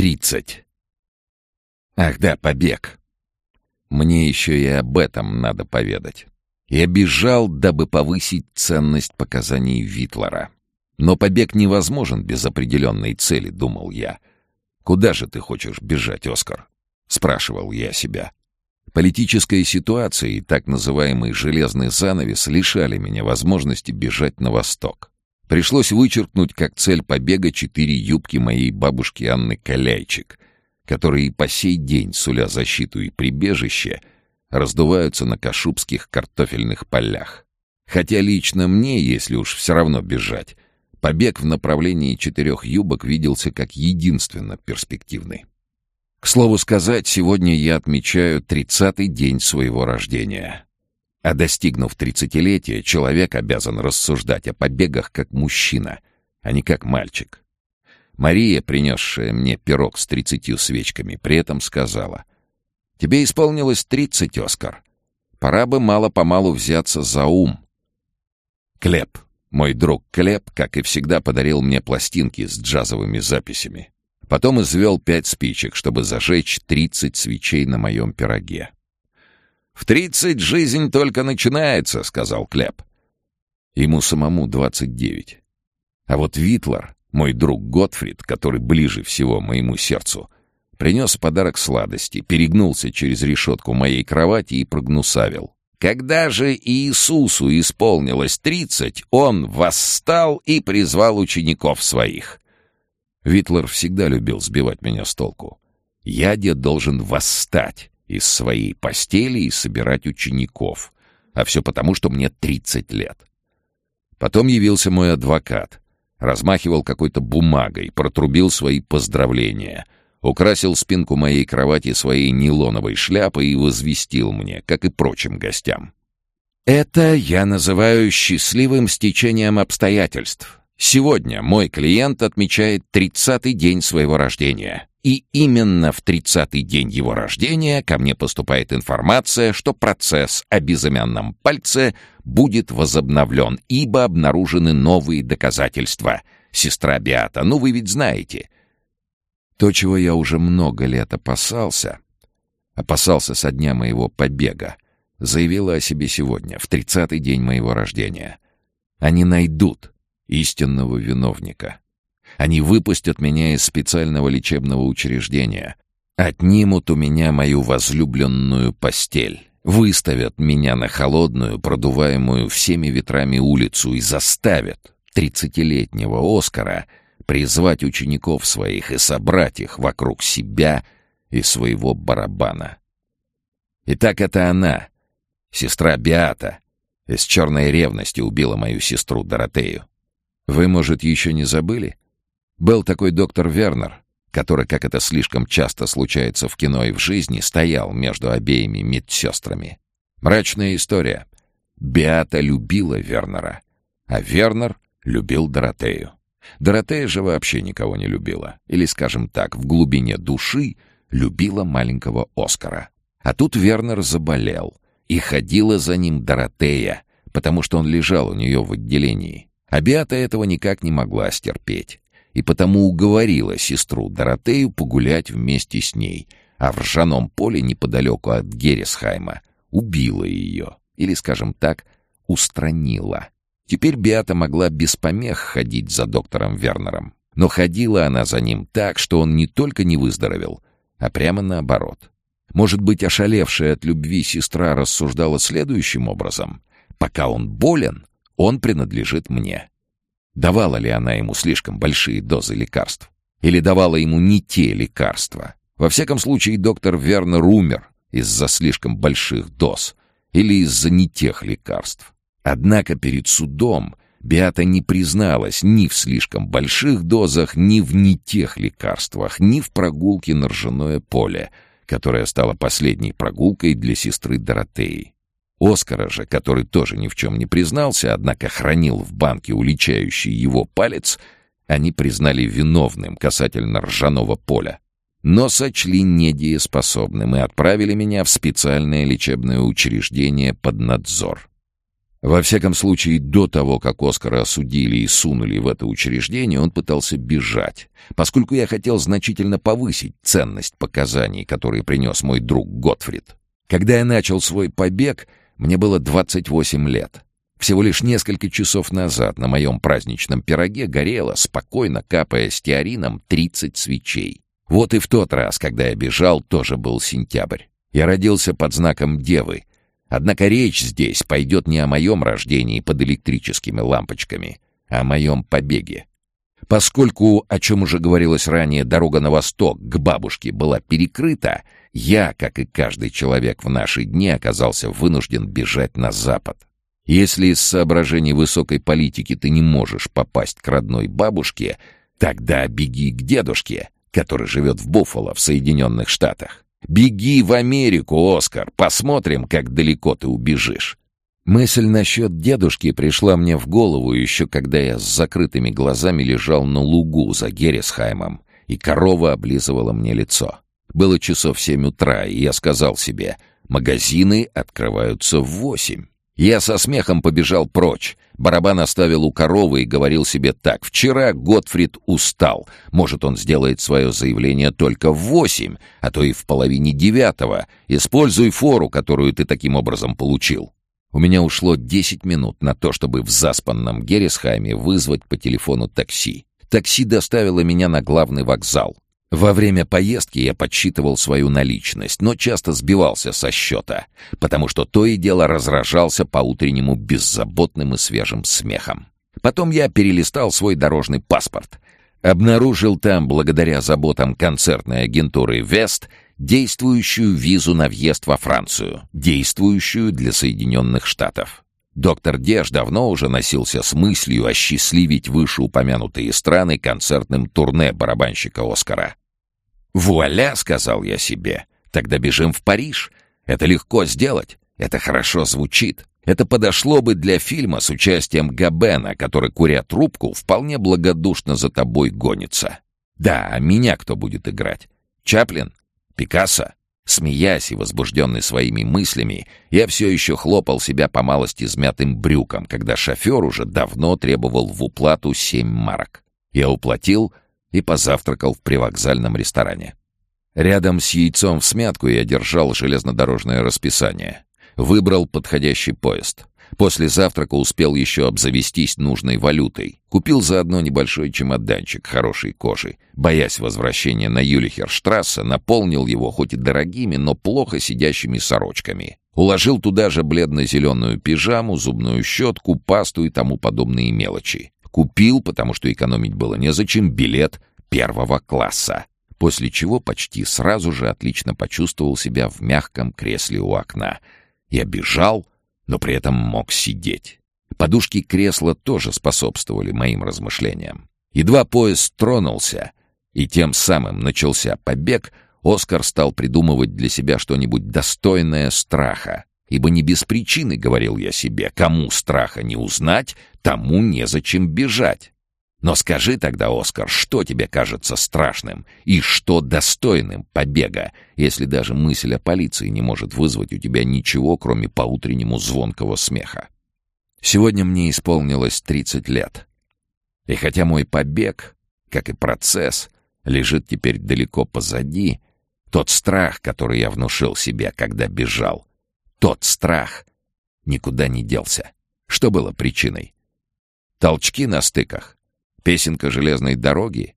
Тридцать. Ах да, побег. Мне еще и об этом надо поведать. Я бежал, дабы повысить ценность показаний Витлера. Но побег невозможен без определенной цели, думал я. Куда же ты хочешь бежать, Оскар? Спрашивал я себя. Политическая ситуация и так называемый «железный занавес» лишали меня возможности бежать на восток. Пришлось вычеркнуть как цель побега четыре юбки моей бабушки Анны Каляйчик, которые по сей день, суля защиту и прибежище, раздуваются на кашубских картофельных полях. Хотя лично мне, если уж все равно бежать, побег в направлении четырех юбок виделся как единственно перспективный. К слову сказать, сегодня я отмечаю тридцатый день своего рождения. А достигнув тридцатилетия, человек обязан рассуждать о побегах как мужчина, а не как мальчик. Мария, принесшая мне пирог с тридцатью свечками, при этом сказала, «Тебе исполнилось тридцать, Оскар. Пора бы мало-помалу взяться за ум». Клеп, мой друг Клеп, как и всегда, подарил мне пластинки с джазовыми записями. Потом извел пять спичек, чтобы зажечь тридцать свечей на моем пироге. «В тридцать жизнь только начинается», — сказал Клеп. Ему самому двадцать девять. А вот Витлер, мой друг Готфрид, который ближе всего моему сердцу, принес подарок сладости, перегнулся через решетку моей кровати и прогнусавил. Когда же Иисусу исполнилось тридцать, он восстал и призвал учеников своих. Витлер всегда любил сбивать меня с толку. Я, дед, должен восстать, из своей постели и собирать учеников. А все потому, что мне 30 лет. Потом явился мой адвокат. Размахивал какой-то бумагой, протрубил свои поздравления, украсил спинку моей кровати своей нейлоновой шляпой и возвестил мне, как и прочим гостям. «Это я называю счастливым стечением обстоятельств. Сегодня мой клиент отмечает тридцатый день своего рождения. И именно в тридцатый день его рождения ко мне поступает информация, что процесс о безымянном пальце будет возобновлен, ибо обнаружены новые доказательства. Сестра Биата, ну вы ведь знаете. То, чего я уже много лет опасался, опасался со дня моего побега, заявила о себе сегодня, в тридцатый день моего рождения. Они найдут истинного виновника. Они выпустят меня из специального лечебного учреждения, отнимут у меня мою возлюбленную постель, выставят меня на холодную, продуваемую всеми ветрами улицу и заставят тридцатилетнего Оскара призвать учеников своих и собрать их вокруг себя и своего барабана. Итак, это она, сестра Биата, из черной ревности убила мою сестру Доротею. Вы, может, еще не забыли? Был такой доктор Вернер, который, как это слишком часто случается в кино и в жизни, стоял между обеими медсестрами. Мрачная история. Беата любила Вернера, а Вернер любил Доротею. Доротея же вообще никого не любила. Или, скажем так, в глубине души любила маленького Оскара. А тут Вернер заболел, и ходила за ним Доротея, потому что он лежал у нее в отделении. А Беата этого никак не могла стерпеть и потому уговорила сестру Доротею погулять вместе с ней, а в ржаном поле неподалеку от Гересхайма убила ее, или, скажем так, устранила. Теперь Беата могла без помех ходить за доктором Вернером, но ходила она за ним так, что он не только не выздоровел, а прямо наоборот. Может быть, ошалевшая от любви сестра рассуждала следующим образом. «Пока он болен, он принадлежит мне. Давала ли она ему слишком большие дозы лекарств? Или давала ему не те лекарства? Во всяком случае, доктор Вернер умер из-за слишком больших доз или из-за не тех лекарств. Однако перед судом Биата не призналась ни в слишком больших дозах, ни в не тех лекарствах, ни в прогулке на ржаное поле, которая стала последней прогулкой для сестры Доротеи. Оскара же, который тоже ни в чем не признался, однако хранил в банке уличающий его палец, они признали виновным касательно ржаного поля. Но сочли недееспособным и отправили меня в специальное лечебное учреждение под надзор. Во всяком случае, до того, как Оскара осудили и сунули в это учреждение, он пытался бежать, поскольку я хотел значительно повысить ценность показаний, которые принес мой друг Готфрид. Когда я начал свой побег, мне было 28 лет. Всего лишь несколько часов назад на моем праздничном пироге горело, спокойно капая стеарином, 30 свечей. Вот и в тот раз, когда я бежал, тоже был сентябрь. Я родился под знаком Девы, Однако речь здесь пойдет не о моем рождении под электрическими лампочками, а о моем побеге. Поскольку, о чем уже говорилось ранее, дорога на восток к бабушке была перекрыта, я, как и каждый человек в наши дни, оказался вынужден бежать на запад. Если из соображений высокой политики ты не можешь попасть к родной бабушке, тогда беги к дедушке, который живет в Буффало в Соединенных Штатах. Беги в Америку, Оскар, посмотрим, как далеко ты убежишь. Мысль насчет дедушки пришла мне в голову еще когда я с закрытыми глазами лежал на лугу за Гересхаймом, и корова облизывала мне лицо. Было часов семь утра, и я сказал себе, магазины открываются в восемь. Я со смехом побежал прочь. Барабан оставил у коровы и говорил себе так. «Вчера Готфрид устал. Может, он сделает свое заявление только в восемь, а то и в половине девятого. Используй фору, которую ты таким образом получил». У меня ушло десять минут на то, чтобы в заспанном Гересхайме вызвать по телефону такси. Такси доставило меня на главный вокзал. Во время поездки я подсчитывал свою наличность, но часто сбивался со счета, потому что то и дело разражался по-утреннему беззаботным и свежим смехом. Потом я перелистал свой дорожный паспорт. Обнаружил там, благодаря заботам концертной агентуры «Вест», действующую визу на въезд во Францию, действующую для Соединенных Штатов. Доктор Деж давно уже носился с мыслью осчастливить вышеупомянутые страны концертным турне барабанщика Оскара. «Вуаля!» — сказал я себе. «Тогда бежим в Париж. Это легко сделать. Это хорошо звучит. Это подошло бы для фильма с участием Габена, который, куря трубку, вполне благодушно за тобой гонится. Да, а меня кто будет играть? Чаплин? Пикассо?» Смеясь и возбужденный своими мыслями, я все еще хлопал себя по малости измятым брюком, когда шофер уже давно требовал в уплату семь марок. Я уплатил и позавтракал в привокзальном ресторане. Рядом с яйцом в смятку я держал железнодорожное расписание. Выбрал подходящий поезд. После завтрака успел еще обзавестись нужной валютой. Купил заодно небольшой чемоданчик хорошей кожи. Боясь возвращения на Юлихерштрассе, наполнил его хоть и дорогими, но плохо сидящими сорочками. Уложил туда же бледно-зеленую пижаму, зубную щетку, пасту и тому подобные мелочи. Купил, потому что экономить было незачем, билет первого класса. После чего почти сразу же отлично почувствовал себя в мягком кресле у окна. Я бежал, но при этом мог сидеть. Подушки кресла тоже способствовали моим размышлениям. Едва поезд тронулся, и тем самым начался побег, Оскар стал придумывать для себя что-нибудь достойное страха. Ибо не без причины, говорил я себе, кому страха не узнать, тому незачем бежать. Но скажи тогда, Оскар, что тебе кажется страшным и что достойным побега, если даже мысль о полиции не может вызвать у тебя ничего, кроме поутреннему звонкого смеха? Сегодня мне исполнилось 30 лет. И хотя мой побег, как и процесс, лежит теперь далеко позади, тот страх, который я внушил себе, когда бежал, тот страх никуда не делся. Что было причиной? Толчки на стыках? Песенка железной дороги?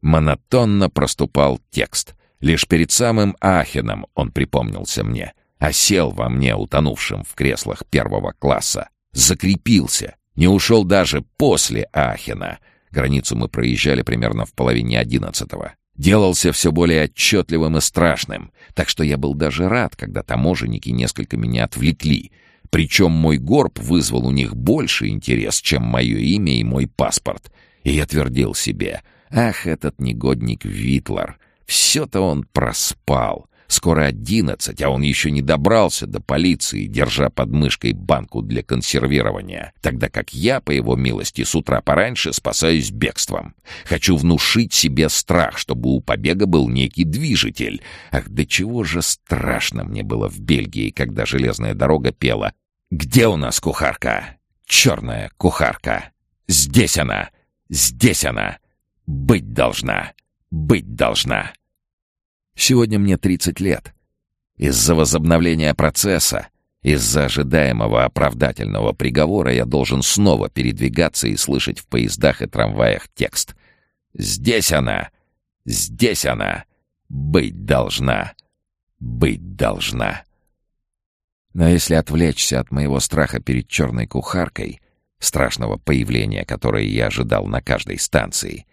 Монотонно проступал текст. Лишь перед самым Ахеном он припомнился мне. Осел во мне, утонувшим в креслах первого класса. Закрепился. Не ушел даже после Ахена. Границу мы проезжали примерно в половине одиннадцатого делался все более отчетливым и страшным, так что я был даже рад, когда таможенники несколько меня отвлекли. Причем мой горб вызвал у них больше интерес, чем мое имя и мой паспорт. И я твердил себе, ах, этот негодник Витлер, все-то он проспал. Скоро одиннадцать, а он еще не добрался до полиции, держа под мышкой банку для консервирования, тогда как я, по его милости, с утра пораньше спасаюсь бегством. Хочу внушить себе страх, чтобы у побега был некий движитель. Ах, до чего же страшно мне было в Бельгии, когда железная дорога пела Где у нас кухарка? Черная кухарка. Здесь она! Здесь она! Быть должна! Быть должна!» Сегодня мне 30 лет. Из-за возобновления процесса, из-за ожидаемого оправдательного приговора я должен снова передвигаться и слышать в поездах и трамваях текст. «Здесь она! Здесь она! Быть должна! Быть должна!» Но если отвлечься от моего страха перед черной кухаркой, страшного появления, которое я ожидал на каждой станции,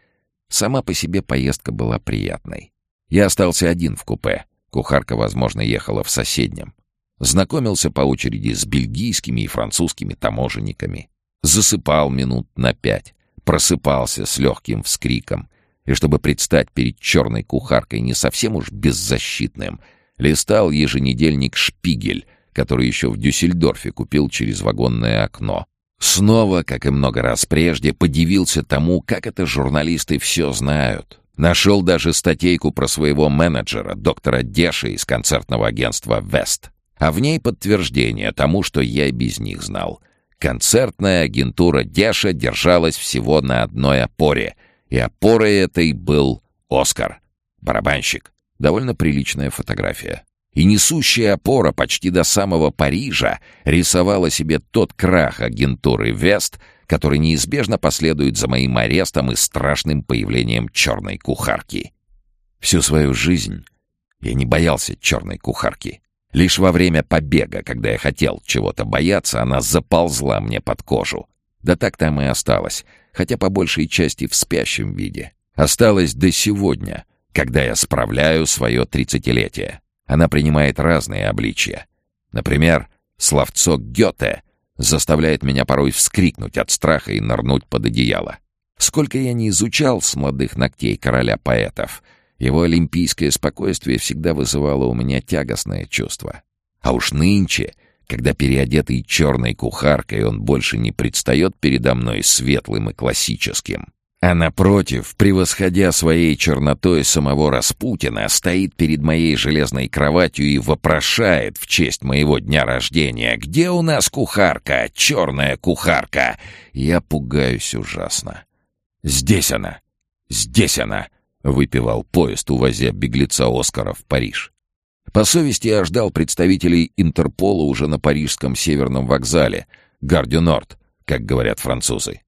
сама по себе поездка была приятной. Я остался один в купе. Кухарка, возможно, ехала в соседнем. Знакомился по очереди с бельгийскими и французскими таможенниками. Засыпал минут на пять. Просыпался с легким вскриком. И чтобы предстать перед черной кухаркой не совсем уж беззащитным, листал еженедельник «Шпигель», который еще в Дюссельдорфе купил через вагонное окно. Снова, как и много раз прежде, подивился тому, как это журналисты все знают. Нашел даже статейку про своего менеджера, доктора Деши из концертного агентства «Вест». А в ней подтверждение тому, что я без них знал. Концертная агентура Деша держалась всего на одной опоре, и опорой этой был Оскар, барабанщик. Довольно приличная фотография. И несущая опора почти до самого Парижа рисовала себе тот крах агентуры «Вест», который неизбежно последует за моим арестом и страшным появлением черной кухарки. Всю свою жизнь я не боялся черной кухарки. Лишь во время побега, когда я хотел чего-то бояться, она заползла мне под кожу. Да так там и осталось, хотя по большей части в спящем виде. Осталось до сегодня, когда я справляю свое тридцатилетие. Она принимает разные обличья. Например, словцо Гёте — заставляет меня порой вскрикнуть от страха и нырнуть под одеяло. Сколько я не изучал с молодых ногтей короля поэтов, его олимпийское спокойствие всегда вызывало у меня тягостное чувство. А уж нынче, когда переодетый черной кухаркой он больше не предстает передо мной светлым и классическим, а напротив, превосходя своей чернотой самого Распутина, стоит перед моей железной кроватью и вопрошает в честь моего дня рождения «Где у нас кухарка? Черная кухарка!» Я пугаюсь ужасно. «Здесь она! Здесь она!» — выпивал поезд, увозя беглеца Оскара в Париж. По совести я ждал представителей Интерпола уже на парижском северном вокзале, Гардю-Норд, как говорят французы.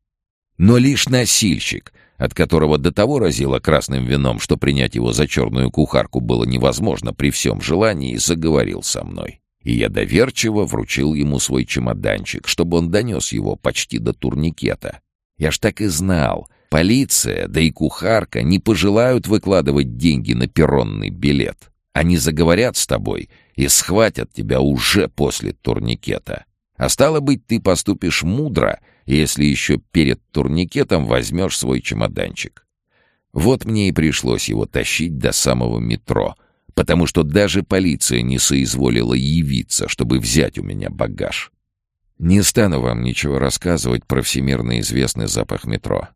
Но лишь носильщик, от которого до того разило красным вином, что принять его за черную кухарку было невозможно при всем желании, заговорил со мной. И я доверчиво вручил ему свой чемоданчик, чтобы он донес его почти до турникета. Я ж так и знал. Полиция, да и кухарка не пожелают выкладывать деньги на перронный билет. Они заговорят с тобой и схватят тебя уже после турникета. А стало быть, ты поступишь мудро — если еще перед турникетом возьмешь свой чемоданчик. Вот мне и пришлось его тащить до самого метро, потому что даже полиция не соизволила явиться, чтобы взять у меня багаж. Не стану вам ничего рассказывать про всемирно известный запах метро.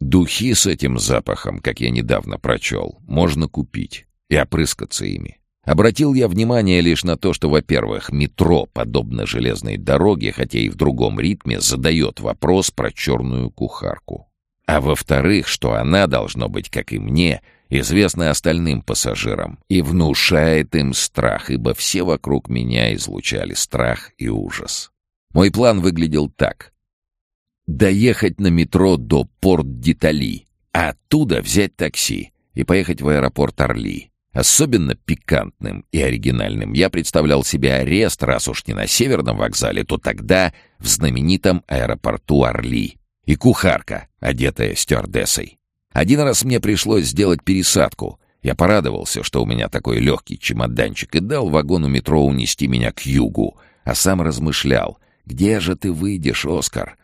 Духи с этим запахом, как я недавно прочел, можно купить и опрыскаться ими. Обратил я внимание лишь на то, что, во-первых, метро, подобно железной дороге, хотя и в другом ритме, задает вопрос про черную кухарку. А во-вторых, что она, должно быть, как и мне, известна остальным пассажирам и внушает им страх, ибо все вокруг меня излучали страх и ужас. Мой план выглядел так. Доехать на метро до Порт-Детали, а оттуда взять такси и поехать в аэропорт Орли. Особенно пикантным и оригинальным я представлял себе арест, раз уж не на Северном вокзале, то тогда в знаменитом аэропорту Орли. И кухарка, одетая стюардессой. Один раз мне пришлось сделать пересадку. Я порадовался, что у меня такой легкий чемоданчик, и дал вагону метро унести меня к югу, а сам размышлял, где же ты выйдешь, Оскар?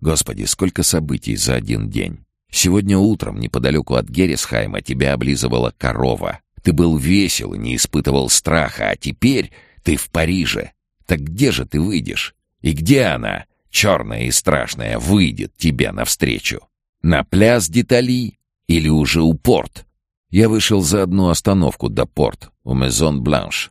Господи, сколько событий за один день. Сегодня утром неподалеку от Гересхайма тебя облизывала корова, ты был весел и не испытывал страха, а теперь ты в Париже. Так где же ты выйдешь? И где она, черная и страшная, выйдет тебе навстречу? На пляс Детали или уже у порт? Я вышел за одну остановку до порт, у Мезон Бланш,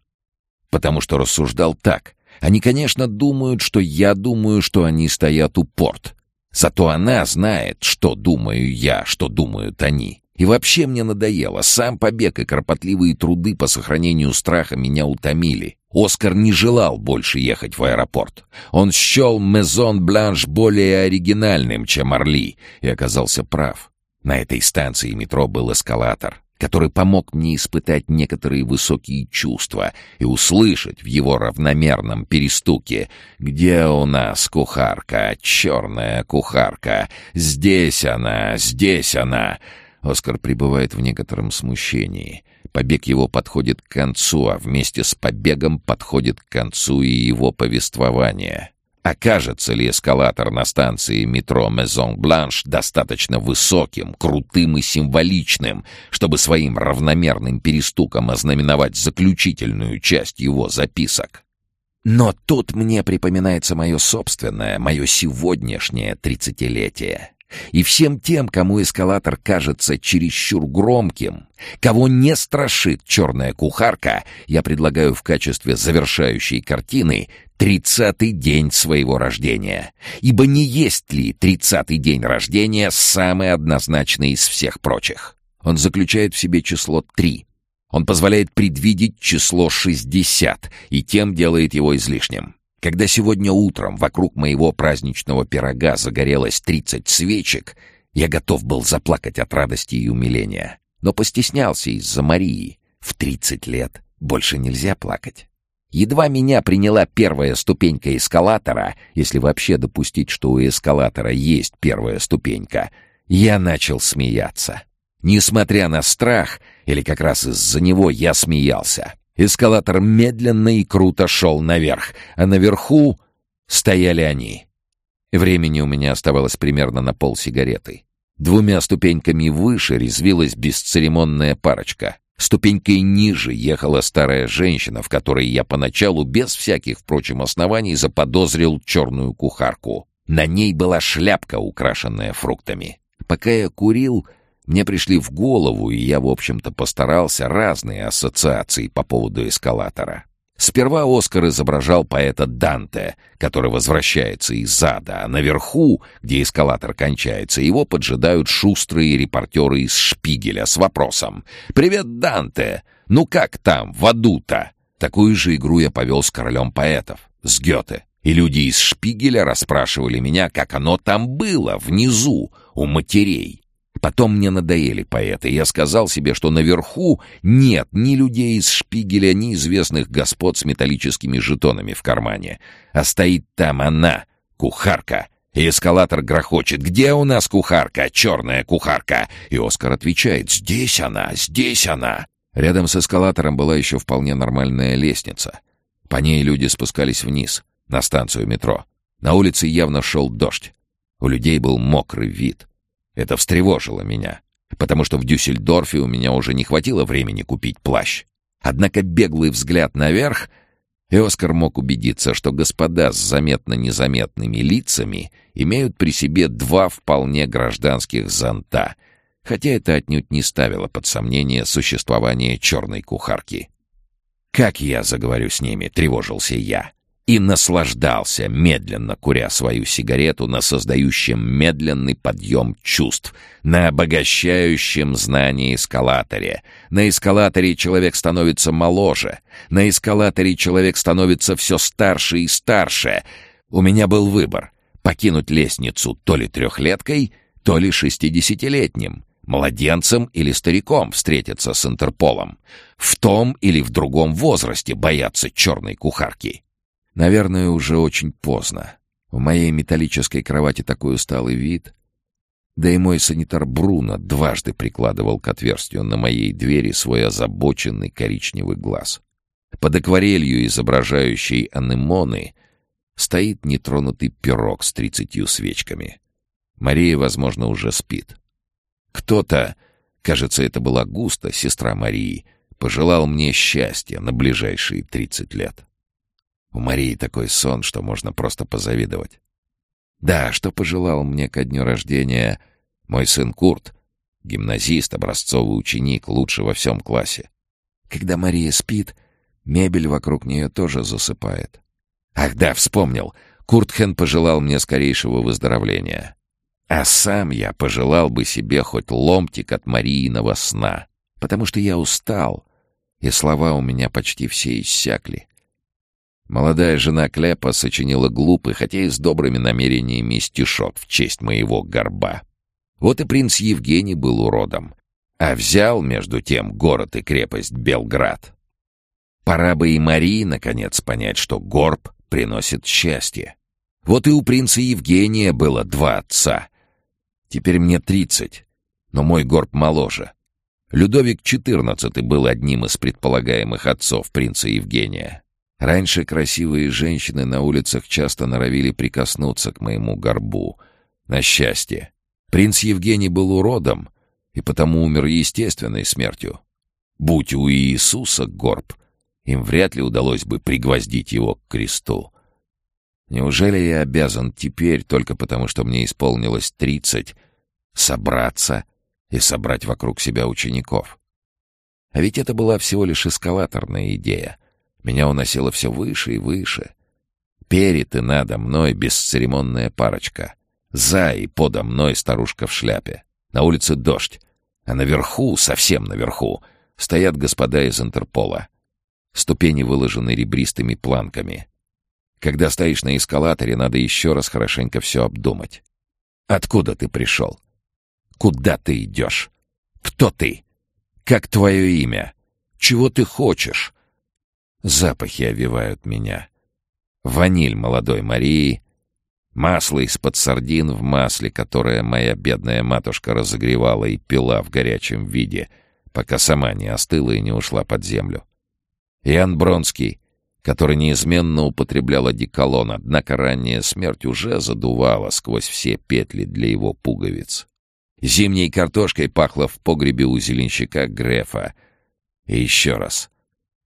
потому что рассуждал так. Они, конечно, думают, что я думаю, что они стоят у порт. Зато она знает, что думаю я, что думают они. И вообще мне надоело. Сам побег и кропотливые труды по сохранению страха меня утомили. Оскар не желал больше ехать в аэропорт. Он счел Мезон Бланш более оригинальным, чем Орли, и оказался прав. На этой станции метро был эскалатор, который помог мне испытать некоторые высокие чувства и услышать в его равномерном перестуке «Где у нас кухарка? Черная кухарка! Здесь она! Здесь она!» Оскар пребывает в некотором смущении. Побег его подходит к концу, а вместе с побегом подходит к концу и его повествование. Окажется ли эскалатор на станции метро Мезон Бланш достаточно высоким, крутым и символичным, чтобы своим равномерным перестуком ознаменовать заключительную часть его записок? Но тут мне припоминается мое собственное, мое сегодняшнее тридцатилетие. И всем тем, кому эскалатор кажется чересчур громким, кого не страшит черная кухарка, я предлагаю в качестве завершающей картины тридцатый день своего рождения. Ибо не есть ли тридцатый день рождения самый однозначный из всех прочих? Он заключает в себе число три. Он позволяет предвидеть число шестьдесят и тем делает его излишним. Когда сегодня утром вокруг моего праздничного пирога загорелось тридцать свечек, я готов был заплакать от радости и умиления. Но постеснялся из-за Марии. В тридцать лет больше нельзя плакать. Едва меня приняла первая ступенька эскалатора, если вообще допустить, что у эскалатора есть первая ступенька, я начал смеяться. Несмотря на страх, или как раз из-за него я смеялся. Эскалатор медленно и круто шел наверх, а наверху стояли они. Времени у меня оставалось примерно на пол сигареты. Двумя ступеньками выше резвилась бесцеремонная парочка. Ступенькой ниже ехала старая женщина, в которой я поначалу, без всяких, впрочем, оснований, заподозрил черную кухарку. На ней была шляпка, украшенная фруктами. Пока я курил, мне пришли в голову, и я, в общем-то, постарался, разные ассоциации по поводу эскалатора. Сперва Оскар изображал поэта Данте, который возвращается из ада, а наверху, где эскалатор кончается, его поджидают шустрые репортеры из Шпигеля с вопросом «Привет, Данте! Ну как там, в аду-то?» Такую же игру я повел с королем поэтов, с Гёте. И люди из Шпигеля расспрашивали меня, как оно там было, внизу, у матерей. Потом мне надоели поэты. Я сказал себе, что наверху нет ни людей из шпигеля, ни известных господ с металлическими жетонами в кармане. А стоит там она, кухарка. И эскалатор грохочет. «Где у нас кухарка? Черная кухарка!» И Оскар отвечает. «Здесь она! Здесь она!» Рядом с эскалатором была еще вполне нормальная лестница. По ней люди спускались вниз, на станцию метро. На улице явно шел дождь. У людей был мокрый вид. Это встревожило меня, потому что в Дюссельдорфе у меня уже не хватило времени купить плащ. Однако беглый взгляд наверх, и Оскар мог убедиться, что господа с заметно-незаметными лицами имеют при себе два вполне гражданских зонта, хотя это отнюдь не ставило под сомнение существование черной кухарки. «Как я заговорю с ними?» — тревожился я и наслаждался, медленно куря свою сигарету на создающем медленный подъем чувств, на обогащающем знание эскалаторе. На эскалаторе человек становится моложе, на эскалаторе человек становится все старше и старше. У меня был выбор — покинуть лестницу то ли трехлеткой, то ли шестидесятилетним, младенцем или стариком встретиться с Интерполом, в том или в другом возрасте бояться черной кухарки. Наверное, уже очень поздно. В моей металлической кровати такой усталый вид. Да и мой санитар Бруно дважды прикладывал к отверстию на моей двери свой озабоченный коричневый глаз. Под акварелью, изображающей анемоны, стоит нетронутый пирог с тридцатью свечками. Мария, возможно, уже спит. Кто-то, кажется, это была Густа, сестра Марии, пожелал мне счастья на ближайшие тридцать лет. У Марии такой сон, что можно просто позавидовать. Да, что пожелал мне ко дню рождения мой сын Курт, гимназист, образцовый ученик, лучший во всем классе. Когда Мария спит, мебель вокруг нее тоже засыпает. Ах да, вспомнил. Куртхен пожелал мне скорейшего выздоровления. А сам я пожелал бы себе хоть ломтик от Марииного сна, потому что я устал, и слова у меня почти все иссякли. Молодая жена Клепа сочинила глупый, хотя и с добрыми намерениями стишок в честь моего горба. Вот и принц Евгений был уродом, а взял, между тем, город и крепость Белград. Пора бы и Марии, наконец, понять, что горб приносит счастье. Вот и у принца Евгения было два отца. Теперь мне тридцать, но мой горб моложе. Людовик XIV был одним из предполагаемых отцов принца Евгения. Раньше красивые женщины на улицах часто норовили прикоснуться к моему горбу. На счастье. Принц Евгений был уродом и потому умер естественной смертью. Будь у Иисуса горб, им вряд ли удалось бы пригвоздить его к кресту. Неужели я обязан теперь, только потому что мне исполнилось тридцать, собраться и собрать вокруг себя учеников? А ведь это была всего лишь эскалаторная идея. Меня уносило все выше и выше. Перед и надо мной бесцеремонная парочка. За и подо мной старушка в шляпе. На улице дождь. А наверху, совсем наверху, стоят господа из Интерпола. Ступени выложены ребристыми планками. Когда стоишь на эскалаторе, надо еще раз хорошенько все обдумать. Откуда ты пришел? Куда ты идешь? Кто ты? Как твое имя? Чего ты хочешь? Запахи овивают меня. Ваниль молодой Марии, масло из-под сардин в масле, которое моя бедная матушка разогревала и пила в горячем виде, пока сама не остыла и не ушла под землю. Ян Бронский, который неизменно употреблял одеколон, однако ранняя смерть уже задувала сквозь все петли для его пуговиц. Зимней картошкой пахло в погребе у зеленщика Грефа. И еще раз.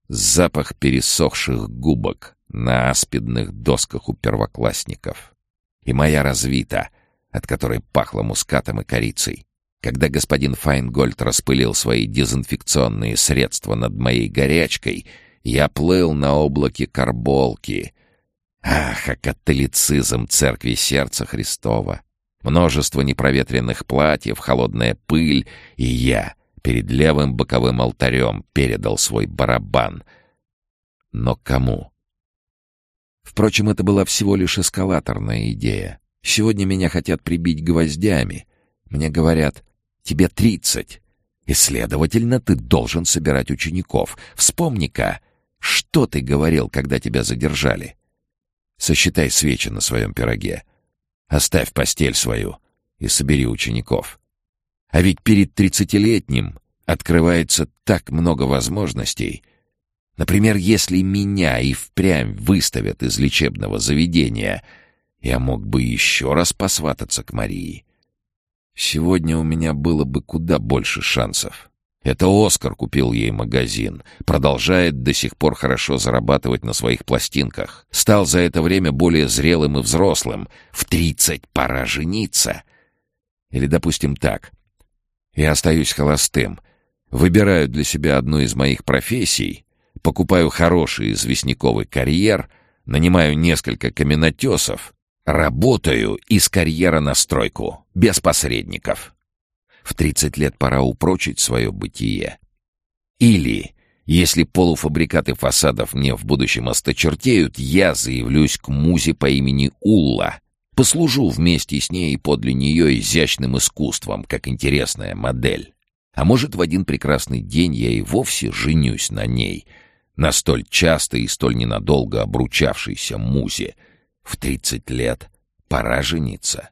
Запах пересохших губок на аспидных досках у первоклассников. И моя развита, от которой пахло мускатом и корицей. Когда господин Файнгольд распылил свои дезинфекционные средства над моей горячкой, я плыл на облаке карболки. Ах, а католицизм церкви сердца Христова! Множество непроветренных платьев, холодная пыль, и я, перед левым боковым алтарем передал свой барабан. Но кому? Впрочем, это была всего лишь эскалаторная идея. Сегодня меня хотят прибить гвоздями. Мне говорят, тебе тридцать. И, следовательно, ты должен собирать учеников. Вспомни-ка, что ты говорил, когда тебя задержали? Сосчитай свечи на своем пироге. Оставь постель свою и собери учеников. А ведь перед тридцатилетним открывается так много возможностей. Например, если меня и впрямь выставят из лечебного заведения, я мог бы еще раз посвататься к Марии. Сегодня у меня было бы куда больше шансов. Это Оскар купил ей магазин, продолжает до сих пор хорошо зарабатывать на своих пластинках. Стал за это время более зрелым и взрослым. В тридцать пора жениться. Или, допустим, так. Я остаюсь холостым. Выбираю для себя одну из моих профессий, покупаю хороший известняковый карьер, нанимаю несколько каменотесов, работаю из карьера на стройку, без посредников. В тридцать лет пора упрочить свое бытие. Или, если полуфабрикаты фасадов мне в будущем осточертеют, я заявлюсь к музе по имени Улла, Послужу вместе с ней и подле нее изящным искусством, как интересная модель. А может, в один прекрасный день я и вовсе женюсь на ней, на столь часто и столь ненадолго обручавшейся музе. В тридцать лет пора жениться.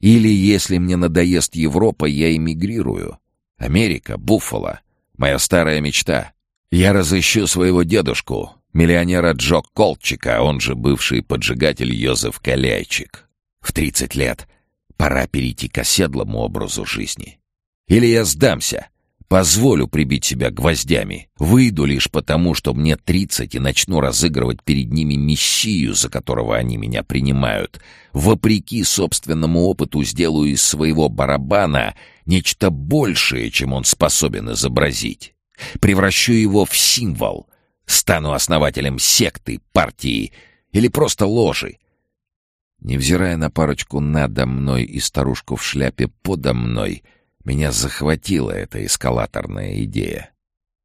Или, если мне надоест Европа, я эмигрирую. Америка, Буффало — моя старая мечта. Я разыщу своего дедушку, миллионера Джо Колчика, он же бывший поджигатель Йозеф Каляйчик. В тридцать лет пора перейти к оседлому образу жизни. Или я сдамся, позволю прибить себя гвоздями, выйду лишь потому, что мне тридцать и начну разыгрывать перед ними мессию, за которого они меня принимают. Вопреки собственному опыту сделаю из своего барабана нечто большее, чем он способен изобразить. Превращу его в символ, стану основателем секты, партии Или просто ложи? Невзирая на парочку надо мной и старушку в шляпе подо мной, меня захватила эта эскалаторная идея.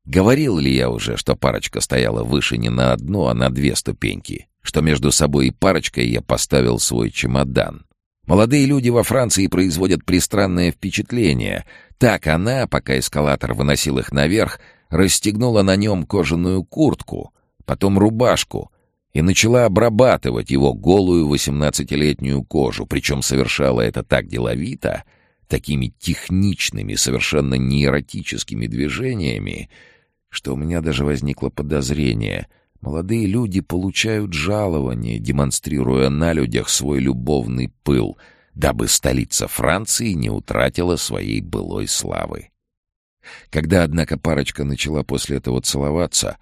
Говорил ли я уже, что парочка стояла выше не на одну, а на две ступеньки? Что между собой и парочкой я поставил свой чемодан? Молодые люди во Франции производят пристранное впечатление. Так она, пока эскалатор выносил их наверх, расстегнула на нем кожаную куртку, потом рубашку и начала обрабатывать его голую восемнадцатилетнюю кожу, причем совершала это так деловито, такими техничными, совершенно неэротическими движениями, что у меня даже возникло подозрение — Молодые люди получают жалование, демонстрируя на людях свой любовный пыл, дабы столица Франции не утратила своей былой славы. Когда, однако, парочка начала после этого целоваться,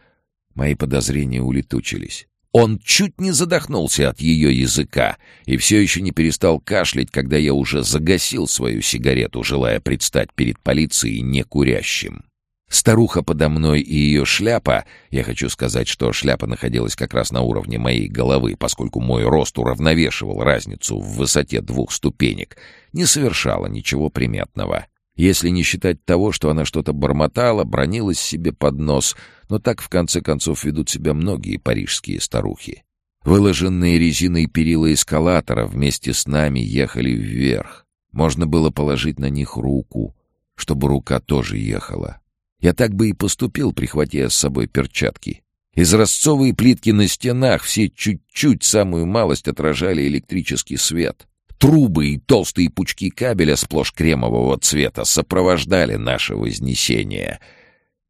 мои подозрения улетучились. Он чуть не задохнулся от ее языка и все еще не перестал кашлять, когда я уже загасил свою сигарету, желая предстать перед полицией некурящим. Старуха подо мной и ее шляпа, я хочу сказать, что шляпа находилась как раз на уровне моей головы, поскольку мой рост уравновешивал разницу в высоте двух ступенек, не совершала ничего приметного. Если не считать того, что она что-то бормотала, бронилась себе под нос, но так в конце концов ведут себя многие парижские старухи. Выложенные резиной перила эскалатора вместе с нами ехали вверх. Можно было положить на них руку, чтобы рука тоже ехала. Я так бы и поступил, прихватив с собой перчатки. Изразцовые плитки на стенах все чуть-чуть, самую малость отражали электрический свет. Трубы и толстые пучки кабеля сплошь кремового цвета сопровождали наше вознесение.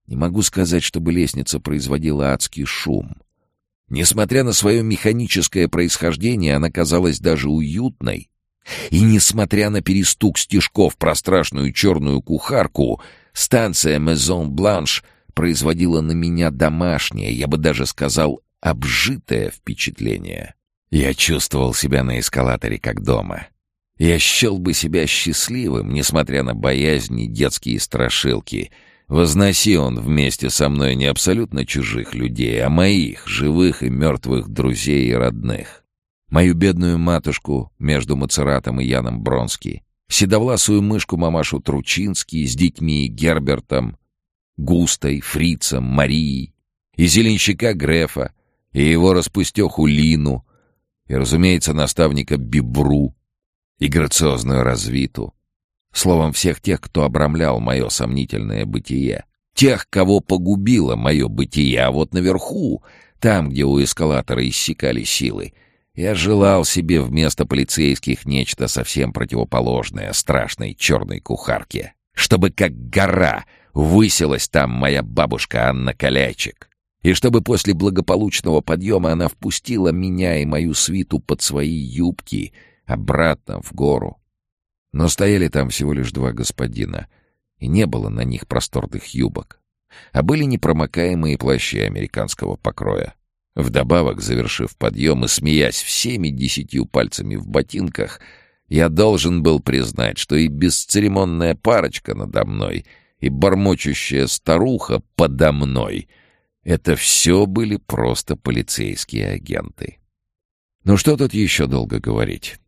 Не могу сказать, чтобы лестница производила адский шум. Несмотря на свое механическое происхождение, она казалась даже уютной. И несмотря на перестук стежков про страшную черную кухарку, Станция Мезон Бланш производила на меня домашнее, я бы даже сказал, обжитое впечатление. Я чувствовал себя на эскалаторе как дома. Я счел бы себя счастливым, несмотря на боязни детские страшилки. Возноси он вместе со мной не абсолютно чужих людей, а моих, живых и мертвых друзей и родных. Мою бедную матушку между Мацератом и Яном Бронски, седовласую мышку мамашу Тручинский с детьми Гербертом, Густой, Фрицем, Марией, и зеленщика Грефа, и его распустеху Лину, и, разумеется, наставника Бибру, и грациозную Развиту. Словом, всех тех, кто обрамлял мое сомнительное бытие. Тех, кого погубило мое бытие, а вот наверху, там, где у эскалатора иссякали силы — я желал себе вместо полицейских нечто совсем противоположное страшной черной кухарке. Чтобы как гора высилась там моя бабушка Анна Калячик. И чтобы после благополучного подъема она впустила меня и мою свиту под свои юбки обратно в гору. Но стояли там всего лишь два господина, и не было на них просторных юбок, а были непромокаемые плащи американского покроя. Вдобавок, завершив подъем и смеясь всеми десятью пальцами в ботинках, я должен был признать, что и бесцеремонная парочка надо мной, и бормочущая старуха подо мной — это все были просто полицейские агенты. Ну что тут еще долго говорить?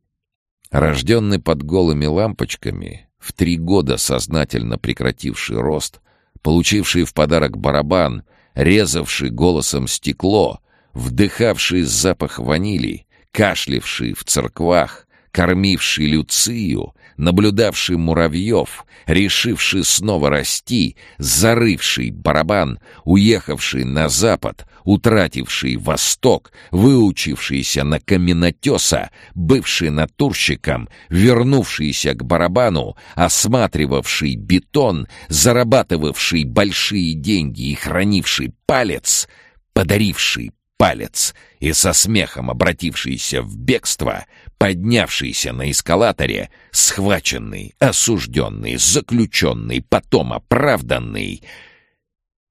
Рожденный под голыми лампочками, в три года сознательно прекративший рост, получивший в подарок барабан, резавший голосом стекло — вдыхавший запах ванили, кашлявший в церквах, кормивший Люцию, наблюдавший муравьев, решивший снова расти, зарывший барабан, уехавший на запад, утративший восток, выучившийся на каменотеса, бывший натурщиком, вернувшийся к барабану, осматривавший бетон, зарабатывавший большие деньги и хранивший палец, подаривший палец и со смехом обратившийся в бегство, поднявшийся на эскалаторе, схваченный, осужденный, заключенный, потом оправданный.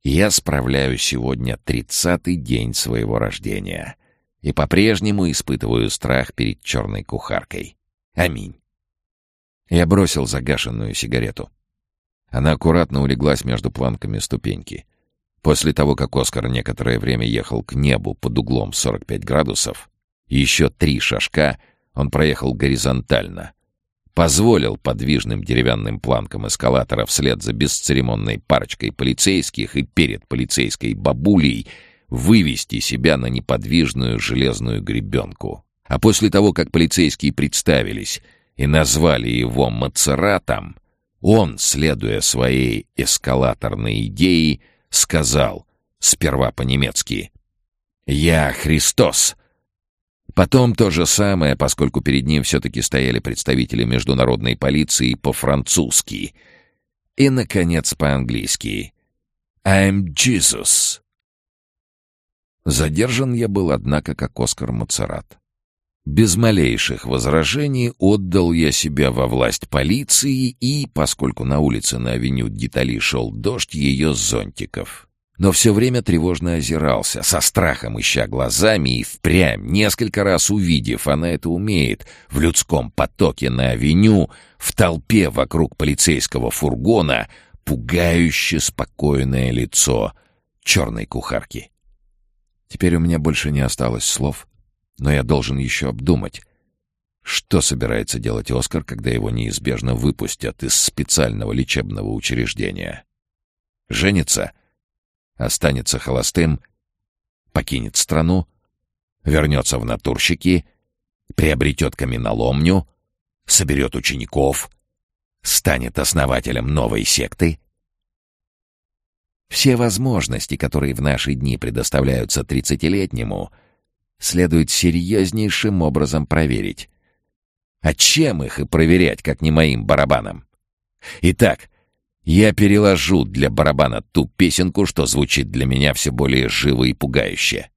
Я справляю сегодня тридцатый день своего рождения и по-прежнему испытываю страх перед черной кухаркой. Аминь. Я бросил загашенную сигарету. Она аккуратно улеглась между планками ступеньки — После того, как Оскар некоторое время ехал к небу под углом 45 градусов, Еще три шажка он проехал горизонтально. Позволил подвижным деревянным планкам эскалатора вслед за бесцеремонной парочкой полицейских и перед полицейской бабулей вывести себя на неподвижную железную гребенку. А после того, как полицейские представились и назвали его Мацератом, он, следуя своей эскалаторной идее, сказал, сперва по-немецки, «Я Христос». Потом то же самое, поскольку перед ним все-таки стояли представители международной полиции по-французски. И, наконец, по-английски. «I'm Jesus». Задержан я был, однако, как Оскар Мацерат. Без малейших возражений отдал я себя во власть полиции и, поскольку на улице на авеню Детали шел дождь, ее зонтиков. Но все время тревожно озирался, со страхом ища глазами и впрямь, несколько раз увидев, она это умеет, в людском потоке на авеню, в толпе вокруг полицейского фургона, пугающе спокойное лицо черной кухарки. Теперь у меня больше не осталось слов, но я должен еще обдумать, что собирается делать Оскар, когда его неизбежно выпустят из специального лечебного учреждения. Женится? Останется холостым? Покинет страну? Вернется в натурщики? Приобретет каменоломню? Соберет учеников? Станет основателем новой секты? Все возможности, которые в наши дни предоставляются тридцатилетнему — следует серьезнейшим образом проверить. А чем их и проверять, как не моим барабаном? Итак, я переложу для барабана ту песенку, что звучит для меня все более живо и пугающе.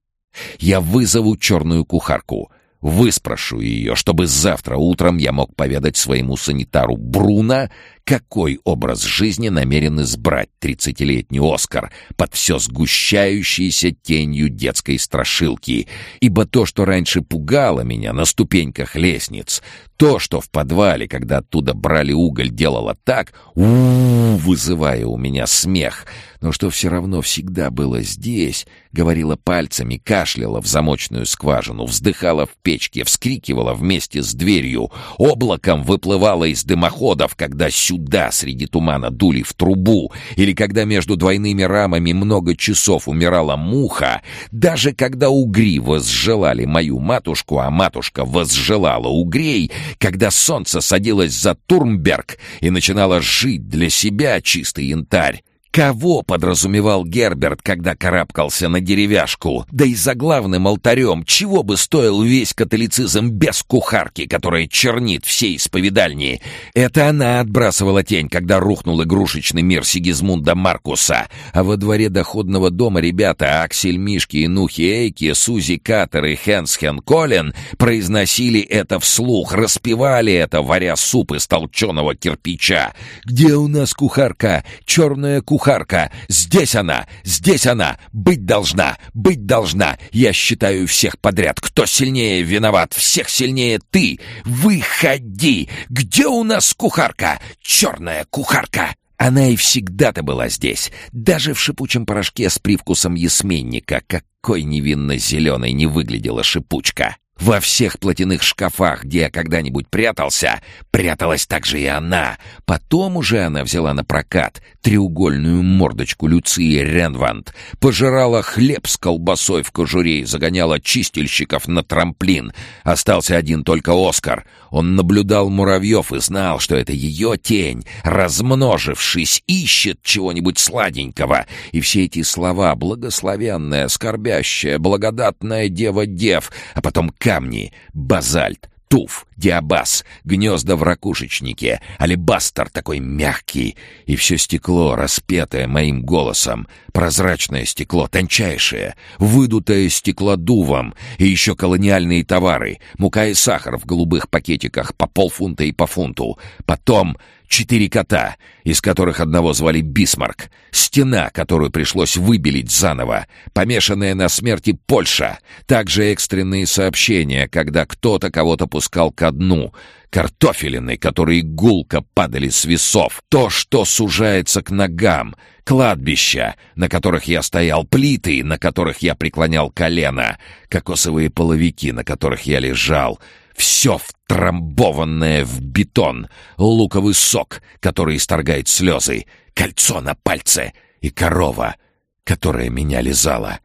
Я вызову черную кухарку, Выспрошу ее, чтобы завтра утром я мог поведать своему санитару Бруно, какой образ жизни намерен избрать тридцатилетний Оскар под все сгущающейся тенью детской страшилки, ибо то, что раньше пугало меня на ступеньках лестниц, то, что в подвале, когда оттуда брали уголь, делало так, у, -у, -у вызывая у меня смех, но что все равно всегда было здесь, говорила пальцами, кашляла в замочную скважину, вздыхала в печке, вскрикивала вместе с дверью, облаком выплывала из дымоходов, когда сюда среди тумана дули в трубу, или когда между двойными рамами много часов умирала муха, даже когда угри возжелали мою матушку, а матушка возжелала угрей, когда солнце садилось за Турмберг и начинало жить для себя чистый янтарь, Кого подразумевал Герберт, когда карабкался на деревяшку? Да и за главным алтарем чего бы стоил весь католицизм без кухарки, которая чернит все исповедальни? Это она отбрасывала тень, когда рухнул игрушечный мир Сигизмунда Маркуса. А во дворе доходного дома ребята Аксель Мишки, Инухи Эйки, Сузи Каттер и Хенсхен Колин произносили это вслух, распевали это, варя суп из толченого кирпича. «Где у нас кухарка? Черная кухарка!» Кухарка! Здесь она! Здесь она! Быть должна! Быть должна! Я считаю всех подряд. Кто сильнее виноват? Всех сильнее ты! Выходи! Где у нас кухарка? Черная кухарка!» Она и всегда-то была здесь, даже в шипучем порошке с привкусом ясменника. Какой невинно зеленой не выглядела шипучка! Во всех платяных шкафах, где я когда-нибудь прятался, пряталась также и она. Потом уже она взяла на прокат треугольную мордочку Люции Ренванд, пожирала хлеб с колбасой в кожуре и загоняла чистильщиков на трамплин. Остался один только Оскар. Он наблюдал муравьев и знал, что это ее тень, размножившись, ищет чего-нибудь сладенького. И все эти слова — благословенная, скорбящая, благодатная дева-дев, а потом камни, базальт, туф, диабаз, гнезда в ракушечнике, алебастер такой мягкий, и все стекло, распетое моим голосом, прозрачное стекло, тончайшее, выдутое стеклодувом, и еще колониальные товары, мука и сахар в голубых пакетиках по полфунта и по фунту, потом Четыре кота, из которых одного звали Бисмарк. Стена, которую пришлось выбелить заново. Помешанная на смерти Польша. Также экстренные сообщения, когда кто-то кого-то пускал ко дну. картофелины, которые гулко падали с весов, то, что сужается к ногам, кладбища, на которых я стоял, плиты, на которых я преклонял колено, кокосовые половики, на которых я лежал, все втрамбованное в бетон, луковый сок, который исторгает слезы, кольцо на пальце и корова, которая меня лизала.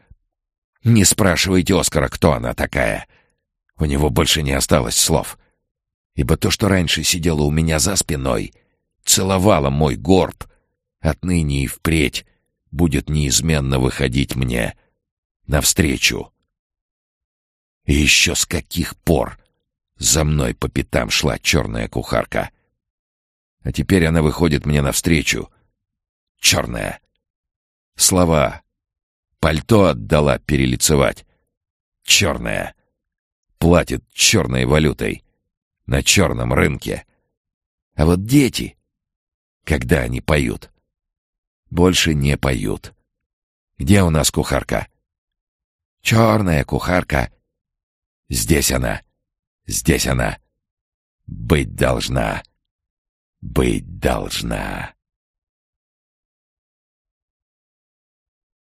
Не спрашивайте Оскара, кто она такая. У него больше не осталось слов. Ибо то, что раньше сидело у меня за спиной, целовало мой горб, отныне и впредь будет неизменно выходить мне навстречу. И еще с каких пор за мной по пятам шла черная кухарка. А теперь она выходит мне навстречу. Черная. Слова. Пальто отдала перелицевать. Черная. Платит черной валютой. На черном рынке. А вот дети, когда они поют, больше не поют. Где у нас кухарка? Черная кухарка. Здесь она. Здесь она. Быть должна. Быть должна.